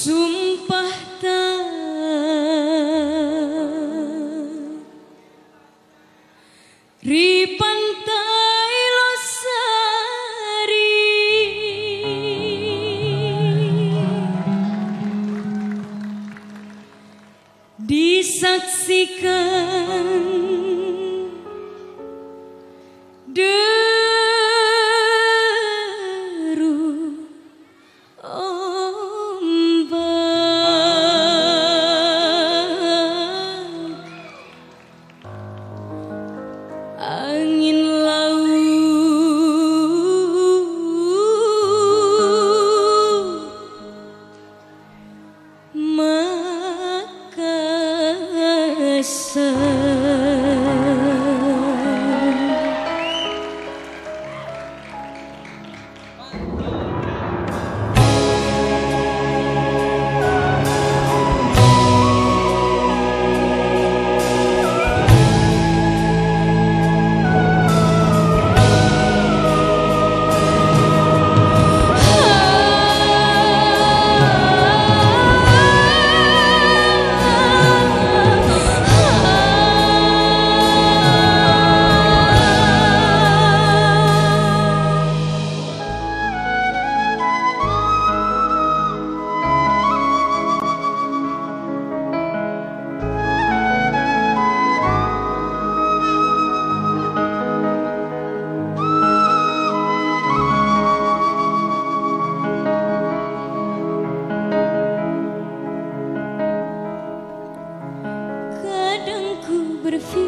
Sumpah tak Ri pantai Losari Disaksikan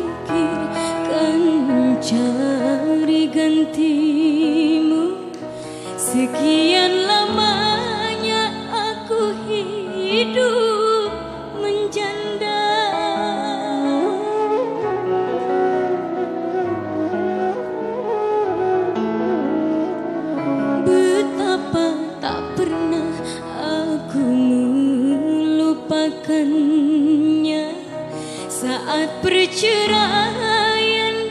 berpikir kan cari gantimu. Sekian Saat perceraian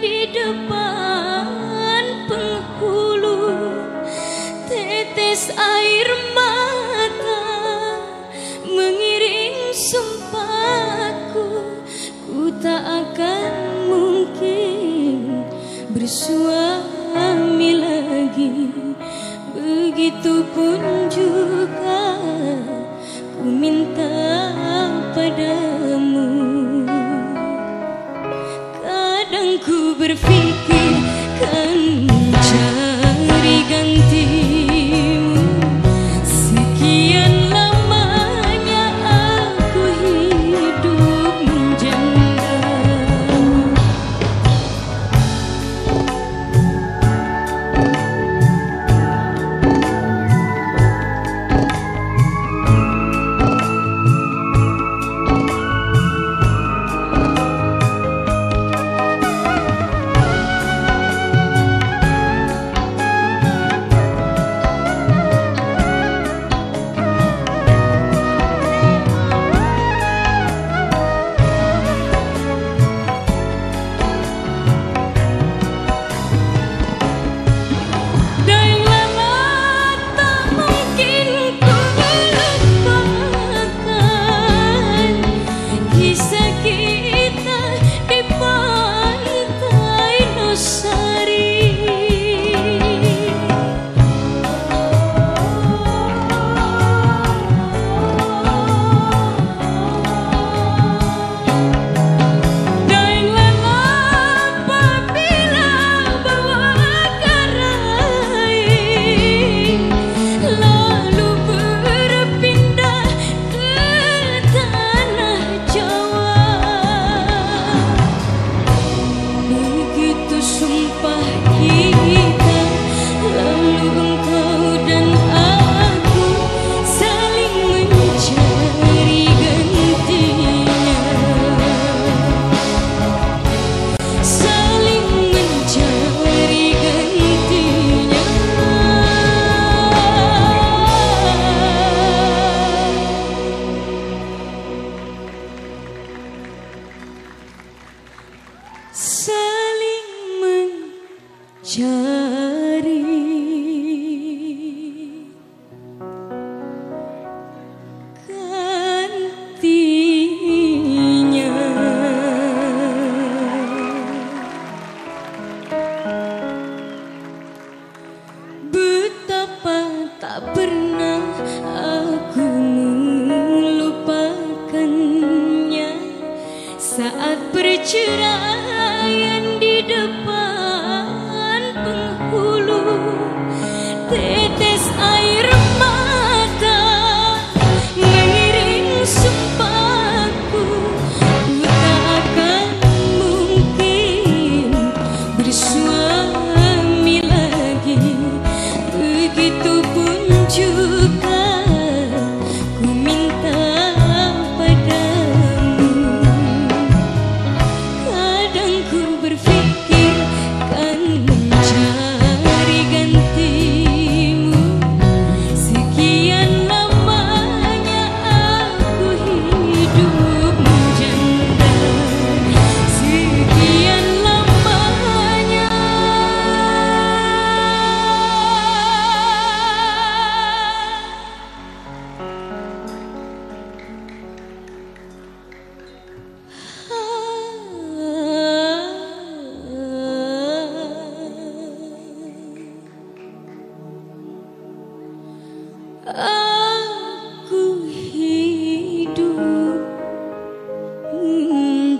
di depan penghulu Tetes air mata mengiring sumpahku. Ku tak akan mungkin bersuami lagi. Begitupun juga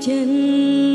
见。